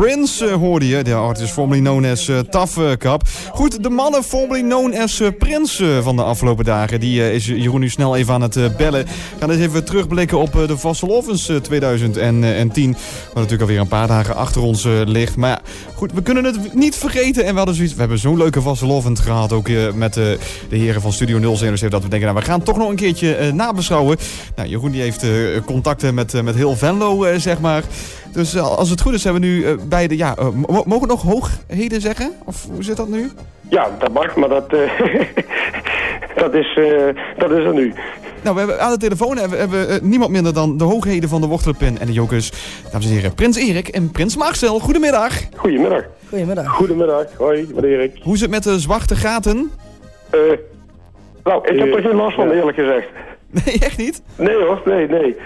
Prince uh, hoorde je, de artist formerly known as uh, Tough uh, Cup. Goed, de mannen formerly known as Prince van de afgelopen dagen. Die is Jeroen nu snel even aan het bellen. Gaan eens even terugblikken op de Vastelovens 2010. Wat natuurlijk alweer een paar dagen achter ons ligt. Maar ja, goed, we kunnen het niet vergeten. En we hadden zoiets, we hebben zo'n leuke Vastelovend gehad. Ook met de heren van Studio 077. Dat we denken, nou, we gaan toch nog een keertje nabeschouwen. Nou, Jeroen die heeft contacten met, met heel Venlo, zeg maar. Dus als het goed is, hebben we nu beide... Ja, mogen we nog hoogheden zeggen? Of hoe zit dat nu? Ja, dat mag, maar dat, uh, dat, is, uh, dat is er nu. Nou, we hebben aan de telefoon hebben, hebben uh, niemand minder dan de hoogheden van de Wortelenpin en de Jokers. Dames en heren, Prins Erik en Prins Marcel. Goedemiddag. Goedemiddag. Goedemiddag. Goedemiddag. Hoi, met Erik. Hoe zit het met de zwarte gaten? Eh, nou, ik heb er geen last van, eerlijk gezegd. Nee, echt niet? Nee hoor, nee, nee.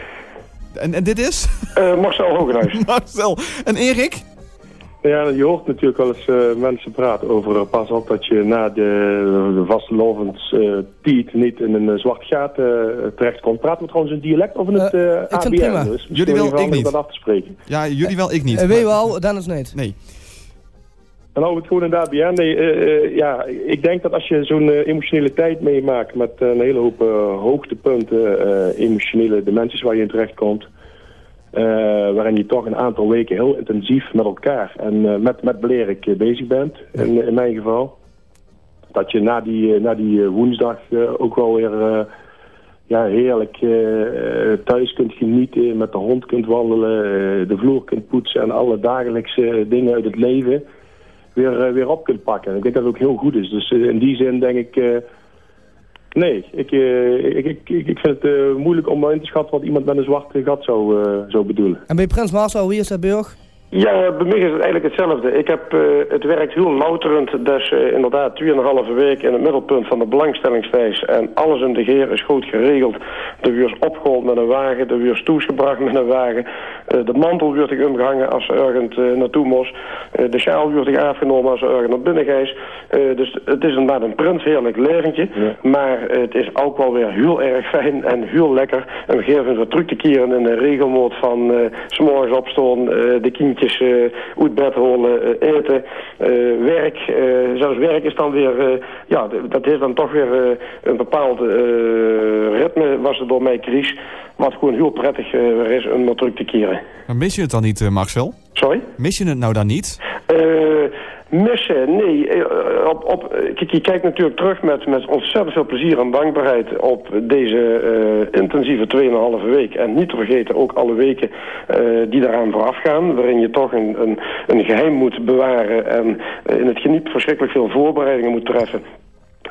En, en dit is? Uh, Marcel Hogenhuis. Marcel. En Erik? Ja, je hoort natuurlijk wel eens uh, mensen praten over uh, pas op dat je na de, de uh, tiet niet in een zwart gaat terechtkomt. Praten we trouwens een dialect of in het ABN? Dus jullie wel, ik niet. Dat af te spreken. Ja, jullie wel, ik niet. Uh, weet wel, Dennis niet. Nee. En nou, het gewoon in de ABN. Nee, ja, ik denk dat als je zo'n emotionele tijd meemaakt met een hele hoop hoogtepunten, emotionele dimensies waar je in terechtkomt... Uh, waarin je toch een aantal weken heel intensief met elkaar en met, met uh, bezig bent, in, in mijn geval. Dat je na die, na die woensdag ook wel weer ja, heerlijk thuis kunt genieten, met de hond kunt wandelen, de vloer kunt poetsen en alle dagelijkse dingen uit het leven weer, weer op kunt pakken. ik denk dat het ook heel goed is. Dus in die zin denk ik Nee, ik, ik, ik, ik vind het moeilijk om in te schatten wat iemand met een zwart gat zou, zou bedoelen. En bij Prins Marcel, wie is dat Burg? Ja, bij mij is het eigenlijk hetzelfde. Ik heb, uh, het werkt heel louterend, dus uh, inderdaad 2,5 week in het middelpunt van de belangstellingslijst. En alles in de geer is goed geregeld. De weer is opgehold met een wagen, de weer is toesgebracht met een wagen. Uh, de mantel wordt ik omgehangen als ze ergens naartoe moest. de sjaal wordt ik afgenomen als ze ergens naar binnen geest. dus het is inderdaad een prins heerlijk lerentje. Ja. Maar het is ook wel weer heel erg fijn en heel lekker. En we geven we terug te keren in de regelmoot van uh, s'morgens opstaan, de kindjes uh, uit bed holen, uh, eten, uh, werk. zelfs werk is dan weer, ja, dat is dan toch weer een bepaald ritme was er door mij kries. Wat gewoon heel prettig is om naar terug te keren. Maar mis je het dan niet, Marcel? Sorry? Mis je het nou dan niet? Missen, nee. Eh, op, op, kijk, je kijkt natuurlijk terug met, met ontzettend veel plezier en dankbaarheid op deze uh, intensieve 2,5 week. En niet te vergeten ook alle weken die daaraan vooraf gaan. Waarin je toch een, een, een geheim moet bewaren en in het geniet verschrikkelijk veel voorbereidingen moet treffen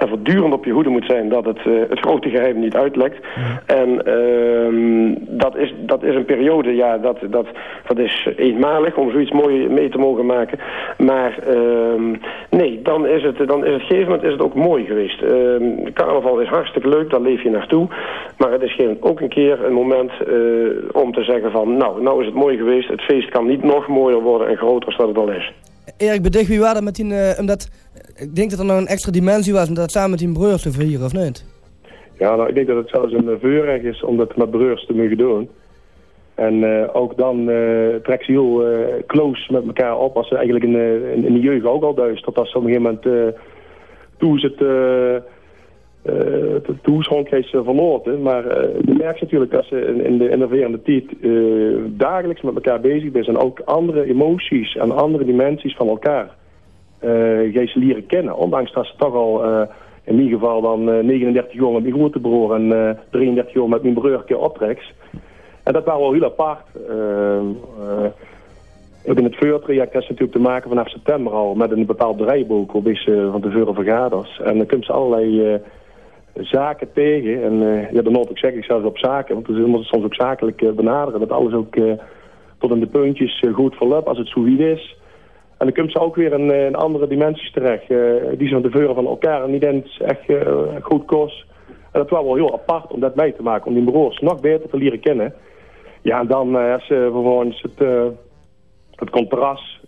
en voortdurend op je hoede moet zijn dat het, uh, het grote geheim niet uitlekt. En uh, dat, is, dat is een periode, ja, dat, dat, dat is eenmalig om zoiets mooi mee te mogen maken. Maar uh, nee, dan is het, dan is het gegeven moment is het ook mooi geweest. Uh, carnaval is hartstikke leuk, daar leef je naartoe. Maar het is geen, ook een keer een moment uh, om te zeggen van, nou, nou is het mooi geweest. Het feest kan niet nog mooier worden en groter als dat het al is. Erik, bedicht wie waren met die, uh, omdat ik denk dat er nog een extra dimensie was om dat samen met die broers te vieren, of niet? Ja, nou, ik denk dat het zelfs een voorrecht is om dat met broers te mogen doen. En uh, ook dan uh, trekt ze heel close met elkaar op als ze eigenlijk in, in, de jeugd ook al duist. Tot als ze op een gegeven moment toen ze het uh, toen is verloren. Maar je merkt natuurlijk dat ze in, in de innoverende tijd dagelijks met elkaar bezig zijn. En ook andere emoties en andere dimensies van elkaar uh, ze leren kennen. Ondanks dat ze toch al in ieder geval dan 39 jaar met mijn grote broer en 33 jaar met mijn broer keer optreks. En dat waren wel heel apart. ook in het vuurtraject is natuurlijk te maken vanaf september al met een bepaald draaiboek op is van tevoren vergaders. En dan kunnen ze allerlei zaken tegen. En uh, ja, dan moet ik zeg ik zelfs op zaken, want we moeten soms ook zakelijk uh, benaderen. Dat alles ook uh, tot in de puntjes goed verloopt als het zo is. En dan komt ze ook weer in, andere dimensies terecht. die zijn de veuren van elkaar en die denkt echt goed kost. En dat was wel heel apart om dat mee te maken, om die broers nog beter te leren kennen. Ja, en dan als vervolgens het, het contrast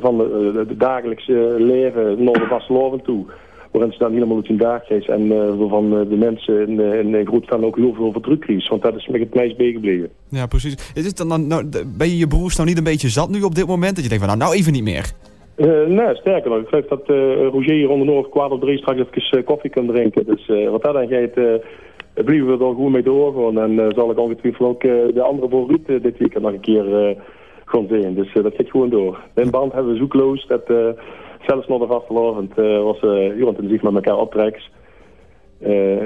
van de, dagelijkse leven naar de vasteloven toe waarin ze dan helemaal uit hun dag is. En waarvan de mensen in, in, in Grootstand ook heel veel verdruk kregen. Want dat is me het meest bijgebleven. Ja, precies. Is het dan, nou, ben je je broers nou niet een beetje zat nu op dit moment? Dat je denkt van nou, nou even niet meer? Uh, nee, sterker nog. Ik geloof dat uh, Roger hier onder Noord kwart op drie straks even uh, koffie kan drinken. Dus wat dat dan gaat, blijven we er goed mee doorgaan. En zal ik ongetwijfeld ook de andere favorieten dit weekend nog een keer gaan zien. Dus dat gaat gewoon door. In band hebben we zoekloos. Dat, zelfs nog de vastelavond was heel intensief met elkaar optreks.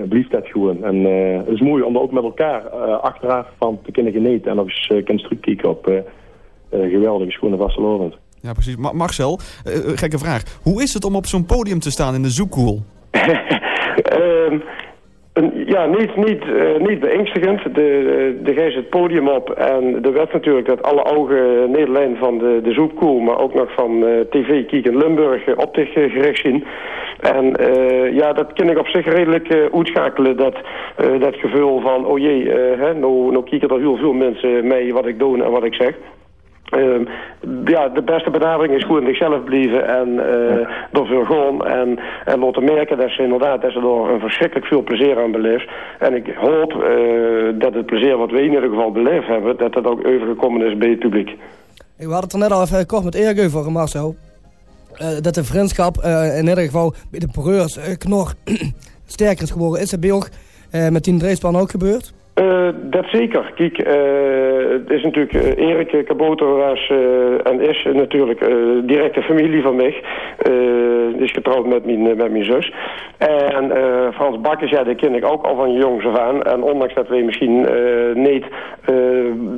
blieft dat gewoon. En het is mooi om er ook met elkaar achteraf van te kunnen genieten. En nog eens uh, kunnen terugkijken op geweldige schone vastelavond. Ja, precies. Ma Marcel, uh, gekke vraag. Hoe is het om op zo'n podium te staan in de zoekkoel? ja, niet, niet, uh, niet beëngstigend. De, de het podium op en de wet natuurlijk dat alle ogen Nederland van de, de zoekkoel, maar ook nog van uh, TV Kiek in Limburg op zich gericht zien. En ja, dat kan ik op zich redelijk uitschakelen, dat, dat gevoel van, oh jee, hè, nou, nou kijken er heel veel mensen mee wat ik doe en wat ik zeg. Uh, ja, de beste benadering is gewoon zichzelf blijven en uh, door veel gewoon en, en laten merken dat ze inderdaad dat ze er een verschrikkelijk veel plezier aan beleeft. En ik hoop uh, dat het plezier wat we in ieder geval beleefd hebben, dat dat ook overgekomen is bij het publiek. We hadden het er net al even kort met Erik over, Marcel. Uh, dat de vriendschap in ieder geval bij de breurs knor sterker is geworden. Is het bij ook met die Dreespan ook gebeurd? Uh, dat zeker. Kijk, uh, het is natuurlijk uh, Erik Kaboter en is natuurlijk directe familie van mij. is getrouwd met mijn, met mijn zus. En Frans Bakkes, ja, die ken ik ook al van jongs af aan. En ondanks dat wij misschien niet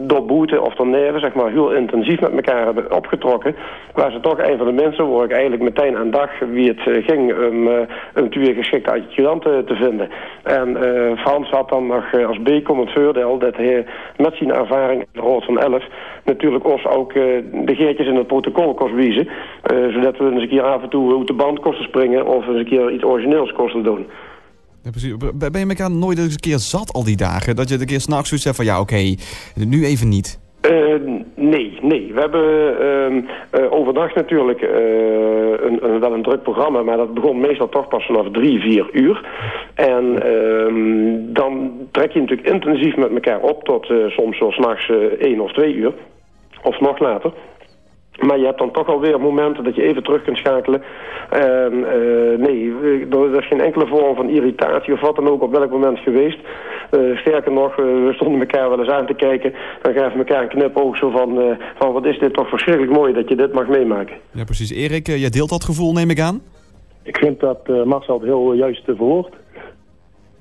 door boete of door neven, zeg maar, heel intensief met elkaar hebben opgetrokken, was het toch een van de mensen waar ik eigenlijk meteen aan dag wie het ging om een twee geschikte adjudanten te vinden. En Frans had dan nog als beek komt het voordeel dat hij met zijn ervaring in de Rood van 11 natuurlijk ons ook uh, de geertjes in het protocol kost wijzen. Uh, zodat we eens een keer af en toe uit de band kosten springen of eens een keer iets origineels kosten doen. Precies. Ben je elkaar nooit eens een keer zat al die dagen? Dat je een keer s'nachts zoiets zegt van ja oké, nu even niet. Uh, nee, nee. We hebben uh, uh, overdag natuurlijk een, een, wel een druk programma, maar dat begon meestal toch pas vanaf drie, vier uur. En ehm, dan trek je natuurlijk intensief met elkaar op tot soms wel s'nachts één of twee uur. Of nog later. Maar je hebt dan toch alweer momenten dat je even terug kunt schakelen. En uh, nee, er is geen enkele vorm van irritatie of wat dan ook op welk moment geweest. Uh, sterker nog, uh, we stonden elkaar wel eens aan te kijken. Dan gaven we elkaar een knipoog zo van, van wat is dit toch verschrikkelijk mooi dat je dit mag meemaken. Ja precies. Erik, jij deelt dat gevoel neem ik aan? Ik vind dat Marcel heel juist verwoord.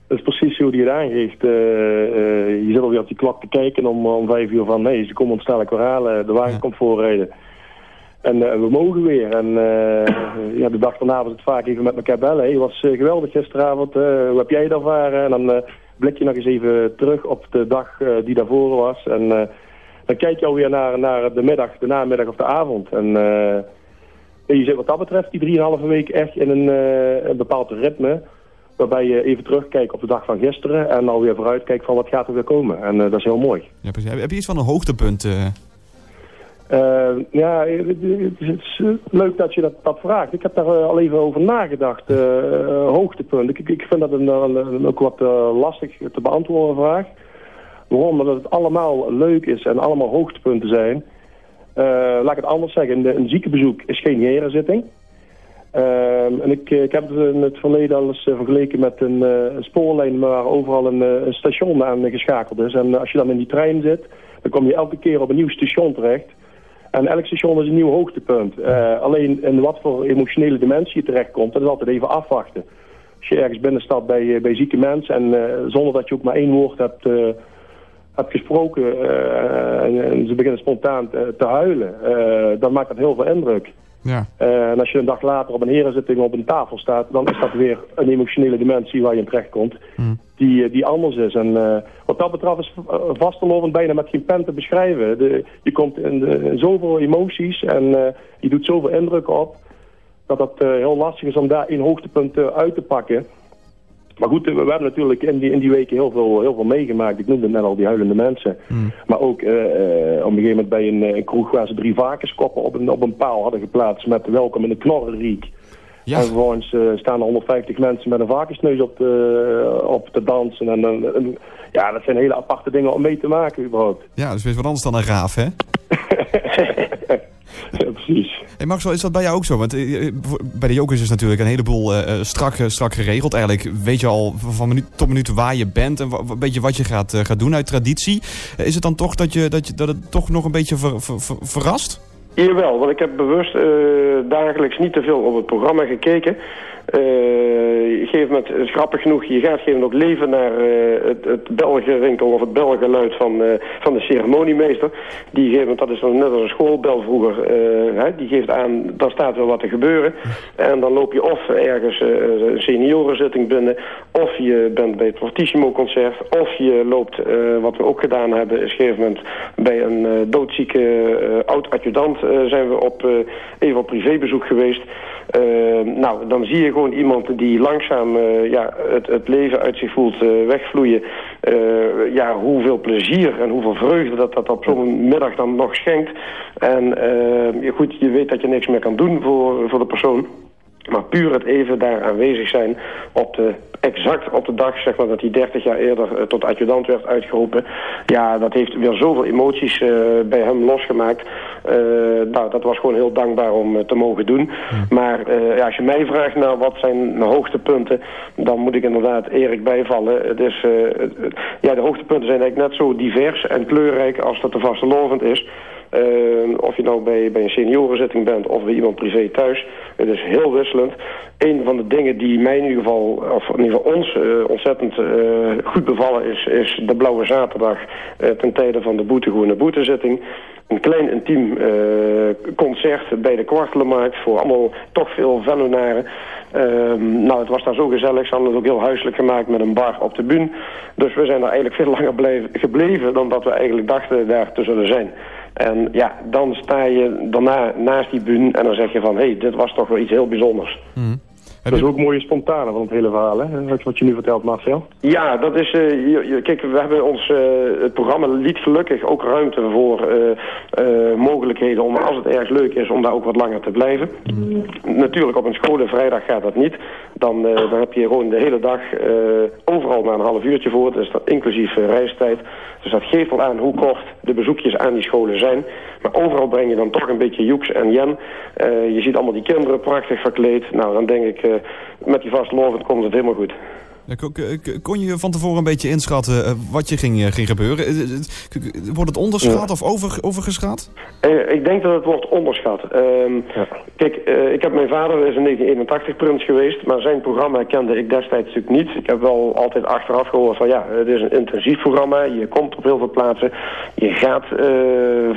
Dat is precies hoe hij het aangeeft. je zit alweer op die klok te kijken om, om vijf uur van... nee, ze komen ons snel weer halen, de wagen ja. komt voorrijden. En uh, we mogen weer. En uh, ja, de dag daarna was het vaak even met elkaar bellen. Het was uh, geweldig gisteravond. hoe heb jij het ervaren? En dan blik je nog eens even terug op de dag die daarvoor was. En dan kijk je alweer naar, naar de middag, de namiddag of de avond. En je zit wat dat betreft die 3,5 week echt in een, bepaald ritme. Waarbij je even terugkijkt op de dag van gisteren. En alweer vooruit kijkt van wat gaat er weer komen. En dat is heel mooi. Ja, Heb je iets van een hoogtepunt... Uh, ja, het is leuk dat je dat, vraagt. Ik heb daar uh, al even over nagedacht. Uh, hoogtepunt. Ik, ik vind dat een, een ook wat lastig te beantwoorden vraag. Waarom? Omdat het allemaal leuk is en allemaal hoogtepunten zijn. laat ik het anders zeggen. Een ziekenbezoek is geen herenzitting. en ik, ik heb het in het verleden al eens vergeleken met een, een spoorlijn waar overal een, een station aan geschakeld is. En als je dan in die trein zit, dan kom je elke keer op een nieuw station terecht. En elk station is een nieuw hoogtepunt. Uh, alleen in wat voor emotionele dimensie je terechtkomt, dat is altijd even afwachten. Als je ergens binnenstapt bij, eh, bij zieke mensen en uh, zonder dat je ook maar één woord hebt, hebt gesproken en, en, ze beginnen spontaan te, te huilen, dan maakt dat heel veel indruk. Ja. en als je een dag later op een herenzitting op een tafel staat, dan is dat weer een emotionele dimensie waar je in terechtkomt. Mm die, eh, die anders is. En uh, wat dat betreft is vastelovend bijna met geen pen te beschrijven. De, je komt in, de, in zoveel emoties en uh, je doet zoveel indruk op... dat het heel lastig is om daar een hoogtepunt uit te pakken. Maar goed, we hebben natuurlijk in die, in die weken heel veel, heel veel meegemaakt. Ik noemde net al die huilende mensen. Hmm. Maar ook op een gegeven moment bij een, een kroeg waar ze drie varkenskoppen op een, op een paal hadden geplaatst... met welkom in de knorrenriek. En vervolgens staan er 150 mensen met een varkensneus op de, op te dansen. En, en, ja, dat zijn hele aparte dingen om mee te maken überhaupt. Ja, dus weer wat anders dan een raaf, hè? ja, precies. Hey is dat bij jou ook zo? Want eh, eh, bij de Jokers is natuurlijk een heleboel uh, strak, strak geregeld. Eigenlijk weet je al van minuut tot minuut waar je bent en een beetje wat je gaat, gaat doen uit traditie. is het dan toch dat, je, dat, je, dat het toch nog een beetje ver, ver, verrast? Jawel, want ik heb bewust dagelijks niet te veel op het programma gekeken. Uh, geef met, het is grappig genoeg, je gaat geven ook leven naar uh, het, het of het Belgeluid van, uh, van de ceremoniemeester. Die geeft, dat is net als een schoolbel vroeger, hè, die geeft aan, daar staat wel wat te gebeuren. En dan loop je of ergens een seniorenzitting binnen, of je bent bij het Fortissimo concert, of je loopt, wat we ook gedaan hebben, is op een gegeven moment bij een doodzieke oud-adjudant zijn we op, even op privébezoek geweest. Nou, dan zie je gewoon iemand die langzaam uh, ja, het, het leven uit zich voelt uh, wegvloeien. Uh, ja, hoeveel plezier en hoeveel vreugde dat dat op zo'n middag dan nog schenkt. En goed, je weet dat je niks meer kan doen voor, voor de persoon. Maar puur het even daar aanwezig zijn op de, exact op de dag zeg maar, dat hij 30 jaar eerder tot adjudant werd uitgeroepen. Ja, dat heeft weer zoveel emoties bij hem losgemaakt. Uh, nou, dat was gewoon heel dankbaar om te mogen doen. Maar ja, als je mij vraagt naar wat zijn de hoogtepunten, dan moet ik inderdaad Erik bijvallen. Het is, ja, de hoogtepunten zijn eigenlijk net zo divers en kleurrijk als dat de vastelovend is. Uh, of je nou bij, bij een seniorenzitting bent of bij iemand privé thuis. Het is heel wisselend. Een van de dingen die mij in ieder geval, of in ieder geval ons, uh, ontzettend uh, goed bevallen is, is de Blauwe Zaterdag ten tijde van de Boetegoene Boetezitting. Een klein intiem concert bij de Kwartelenmarkt voor allemaal toch veel Vennonaren. Ehm, nou, het was daar zo gezellig. Ze hadden het ook heel huiselijk gemaakt met een bar op de bühne. Dus we zijn er eigenlijk veel langer gebleven dan dat we eigenlijk dachten daar te zullen zijn. En ja, dan sta je daarna naast die bühne en dan zeg je van... hé, hey, dit was toch wel iets heel bijzonders. Mm. Dat is ook mooie spontane van het hele verhaal, hè? Wat je nu vertelt, Marcel. Ja, dat is... Uh, kijk, we hebben ons... Uh, het programma liet gelukkig ook ruimte voor uh, mogelijkheden om, als het erg leuk is, om daar ook wat langer te blijven. Natuurlijk, op een scholen vrijdag gaat dat niet. Dan, dan heb je gewoon de hele dag overal maar een half uurtje voor. Dus dat inclusief reistijd. Dus dat geeft al aan hoe kort de bezoekjes aan die scholen zijn. Maar overal breng je dan toch een beetje joeks en jen. je ziet allemaal die kinderen prachtig verkleed. Nou, dan denk ik met die vastlovend komt het helemaal goed. Kon je van tevoren een beetje inschatten eh, wat je ging, eh, ging gebeuren? Eh, wordt het onderschat of over, overgeschat? ik denk dat het wordt onderschat. Ehm, ja. Kijk, ik heb mijn vader is in 1981 prins geweest, maar zijn programma kende ik destijds natuurlijk niet. Ik heb wel altijd achteraf gehoord van ja, het is een intensief programma. Je komt op heel veel plaatsen. Je gaat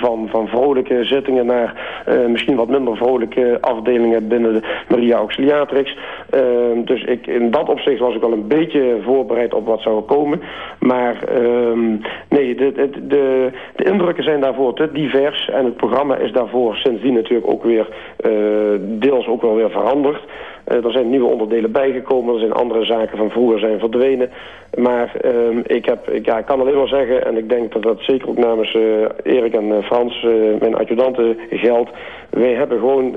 van, van vrolijke zittingen naar misschien wat minder vrolijke afdelingen binnen de Maria Auxiliatrix. Ehm, dus ik, in dat opzicht was ik wel een beetje beetje voorbereid op wat zou komen. Maar um, nee, de, de, de, de, indrukken zijn daarvoor te divers. En het programma is daarvoor sindsdien natuurlijk ook weer uh, deels ook wel weer veranderd. Uh, er zijn nieuwe onderdelen bijgekomen. Er zijn andere zaken van vroeger zijn verdwenen. Maar uh, ik, heb, ik, ja, kan alleen maar zeggen, en ik denk dat dat zeker ook namens uh, Erik en Frans, mijn adjudanten, geldt. Wij hebben gewoon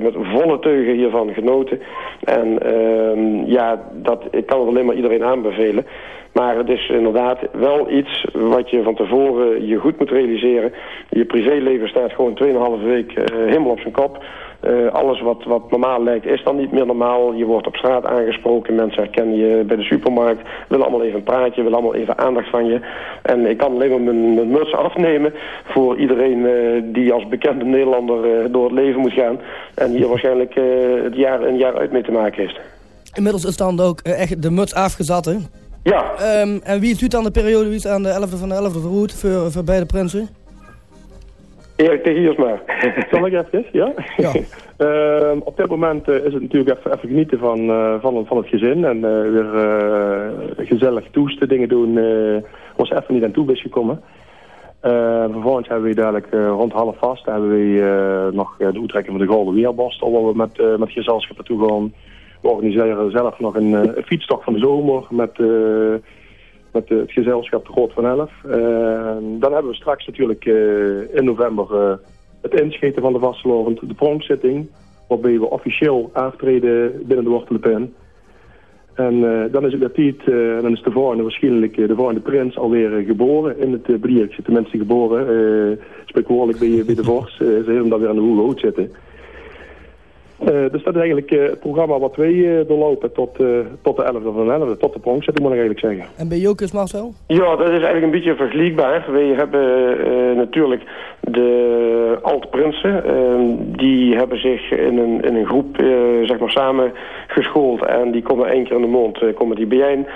met volle teugen hiervan genoten. En ehm, ja, dat, ik kan het alleen maar iedereen aanbevelen. Maar het is inderdaad wel iets wat je van tevoren je goed moet realiseren. Je privéleven staat gewoon 2,5 week helemaal op zijn kop. Uh, alles wat, wat normaal lijkt is dan niet meer normaal. Je wordt op straat aangesproken, mensen herkennen je bij de supermarkt, willen allemaal even een praatje, willen allemaal even aandacht van je. En ik kan alleen maar mijn, mijn muts afnemen voor iedereen uh, die als bekende Nederlander uh, door het leven moet gaan. En hier waarschijnlijk het jaar een jaar uit mee te maken heeft. Inmiddels is dan ook echt de muts afgezet, hè? Ja. Um, en wie is dan de periode, wie is aan de 11e van de 11e verhoed voor, voor beide prinsen? Erik de maar. Zal ik even? Ja? ja. uh, op dit moment uh, is het natuurlijk even, even genieten van, uh, van, van het gezin. En uh, weer gezellig toesten, dingen doen. was even niet aan toe is gekomen. vervolgens hebben we dadelijk rond half vast hebben we nog de uittrekking van de Golden Weerborstel. Waar we met, met gezelschap naartoe gaan. We organiseren zelf nog een, een fietstocht van de zomer met met het gezelschap de Groot van Elf. dan hebben we straks natuurlijk eh, in november eh, het inscheten van de vastelovend, de pronkzitting. waarbij we officieel aantreden binnen de Wortelenpen. En eh, dan is het dat tijd, uh, dan is de volgende waarschijnlijk de volgende prins alweer geboren in het uh, Briertje. Tenminste geboren, spreekwoordelijk bij, bij de Vors. ze hebben dan weer aan de hoge hout zitten. dus dat is eigenlijk het programma wat wij doorlopen tot, tot de 11e van 11e, tot de pronkzetting moet ik eigenlijk zeggen. En bij Jokers Marcel? Ja, dat is eigenlijk een beetje vergelijkbaar. Wij hebben natuurlijk de alt-prinsen, die hebben zich in een, in een groep zeg maar samen geschoold en die komen één keer in de maand uh, komen die bijeen.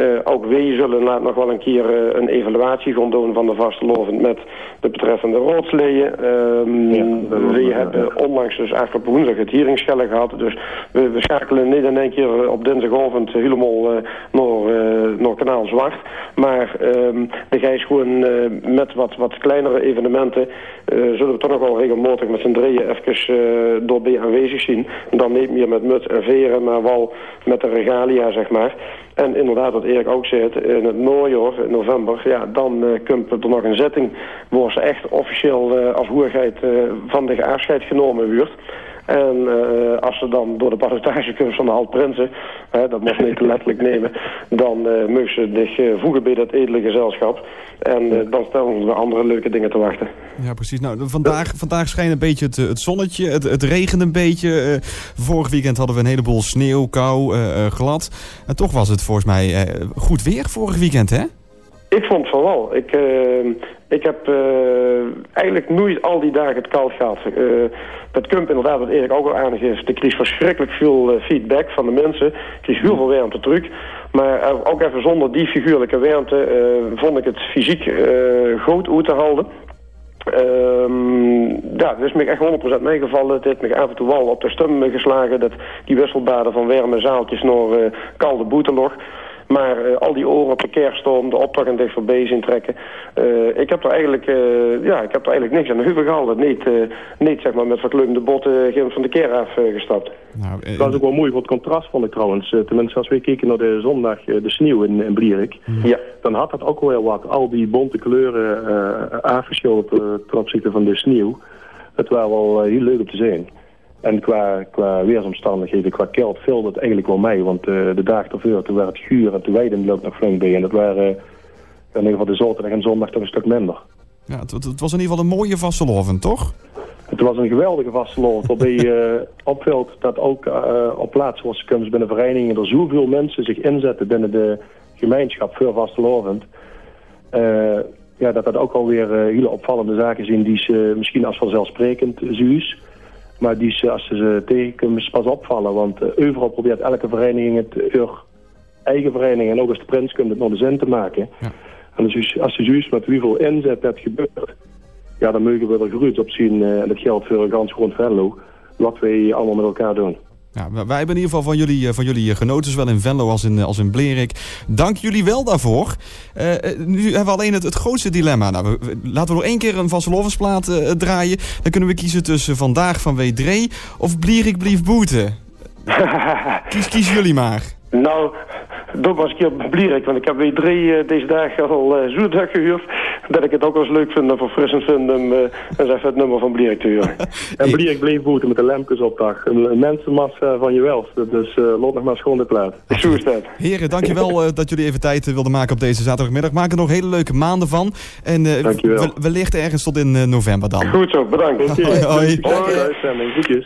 Uh, ook wij zullen laat nog wel een keer uh, een evaluatie gaan doen van de vastelovend met de betreffende raadsleden. Um, ja, we hebben onlangs dus afgelopen woensdag het hearingschellen gehad. Dus we, schakelen niet in één keer op dinsdagavond helemaal naar, naar kanaal Zwart. Maar um, de gijs gewoon met wat, wat kleinere evenementen zullen we toch nog wel regelmatig met z'n drieën even door bij aanwezig zien. En dan niet meer met muts en veren maar wel met de regalia, zeg maar. En inderdaad, wat Erik ook zei, in het najaar, in november, ja, dan uh, komt er nog een zetting waar ze echt officieel uh, als hoerigheid uh, van de afscheid genomen wordt. En uh, als ze dan door de ballotage van de Halprinsen, hè, dat moet niet letterlijk nemen, dan uh, mogen ze zich uh, voegen bij dat edele gezelschap. En dan stellen we andere leuke dingen te wachten. Ja, precies. Nou, vandaag, vandaag schijnt een beetje het, het zonnetje, het, het regent een beetje. vorig weekend hadden we een heleboel sneeuw, kou, glad. En toch was het volgens mij goed weer vorig weekend, hè? Ik vond van wel. Ik, uh, ik heb uh, eigenlijk nooit al die dagen het koud gehad. Uh, dat komt inderdaad, wat Erik ook al aangeeft. Ik kreeg verschrikkelijk veel feedback van de mensen. Ik kreeg heel veel warmte terug. Maar ook even zonder die figuurlijke warmte vond ik het fysiek goed uit te houden. Um, ja, het is me echt 100% meegevallen. Het heeft me af en toe wel op de stem geslagen. Dat die wisselbaden van warme zaaltjes naar uh, koude boetelog. Maar uh, al die oren op de kerststorm, de optocht en DVB zien trekken. Uh, ik heb er eigenlijk, uh, ja, ik heb er eigenlijk niks aan de huven gehaald. Niet, niet zeg maar, met verkleumde botten van de keer afgestapt. Nou, dat was ook wel mooi voor het contrast vond ik trouwens. tenminste, als we keken naar de zondag, de sneeuw in, in Blierik. Ja. Dan had dat ook wel wat. Al die bonte kleuren aangeschilderd ten opzichte van de sneeuw. Het was wel heel leuk om te zien. En qua, qua weersomstandigheden, qua kelt, viel dat eigenlijk wel mee. Want uh, de dag ervoor, toen werd het guur en toen weiden loopt nog flink bij. En dat waren uh, in ieder geval de zaterdag en zondag toch een stuk minder. Ja, het, het was in ieder geval een mooie vastelovend, toch? Het was een geweldige vastelovend. waarbij je uh, opvalt dat ook op plaatsen zoals kunst binnen verenigingen er zoveel mensen zich inzetten binnen de gemeenschap voor vastelovend. ja, dat dat ook alweer hele opvallende zaken zijn die ze misschien als vanzelfsprekend zuus. Maar die, als ze ze tegenkomen, pas opvallen. Want uh, overal probeert elke vereniging het uh, eigen vereniging en ook als de prins komt het nog de zin te maken. Ja. En dus, als je juist met wie veel inzet dat gebeurt, ja, dan mogen we er goed op zien. En dat geldt voor een grond Venlo. Wat wij allemaal met elkaar doen. Ja, wij hebben in ieder geval van jullie, van jullie genoten, zowel in Venlo als in, als in Blerik. Dank jullie wel daarvoor. Uh, nu hebben we alleen het, het grootste dilemma. Nou, we, laten we nog één keer een Van Slovensplaat uh, draaien. Dan kunnen we kiezen tussen Vandaag van W3 of Blierik Blief Boete. kies, kies jullie maar. Nou, dat was een keer Blierik, want ik heb weer drie uh, deze dagen al uh, gehuurd dat ik het ook wel eens leuk vind en verfrissend vind om uh, eens even het nummer van Blierik te huren. en Blierik bleef boeten met de lampjes op dag. Een mensenmassa van je welst, dus uh, lot nog maar schoon de plaat. Zo is dat. Heren, dankjewel uh, dat jullie even tijd wilden maken op deze zaterdagmiddag. Maak er nog hele leuke maanden van. En wellicht ergens tot in november dan. Goed zo, bedankt. Hoi. hoi. hoi. hoi.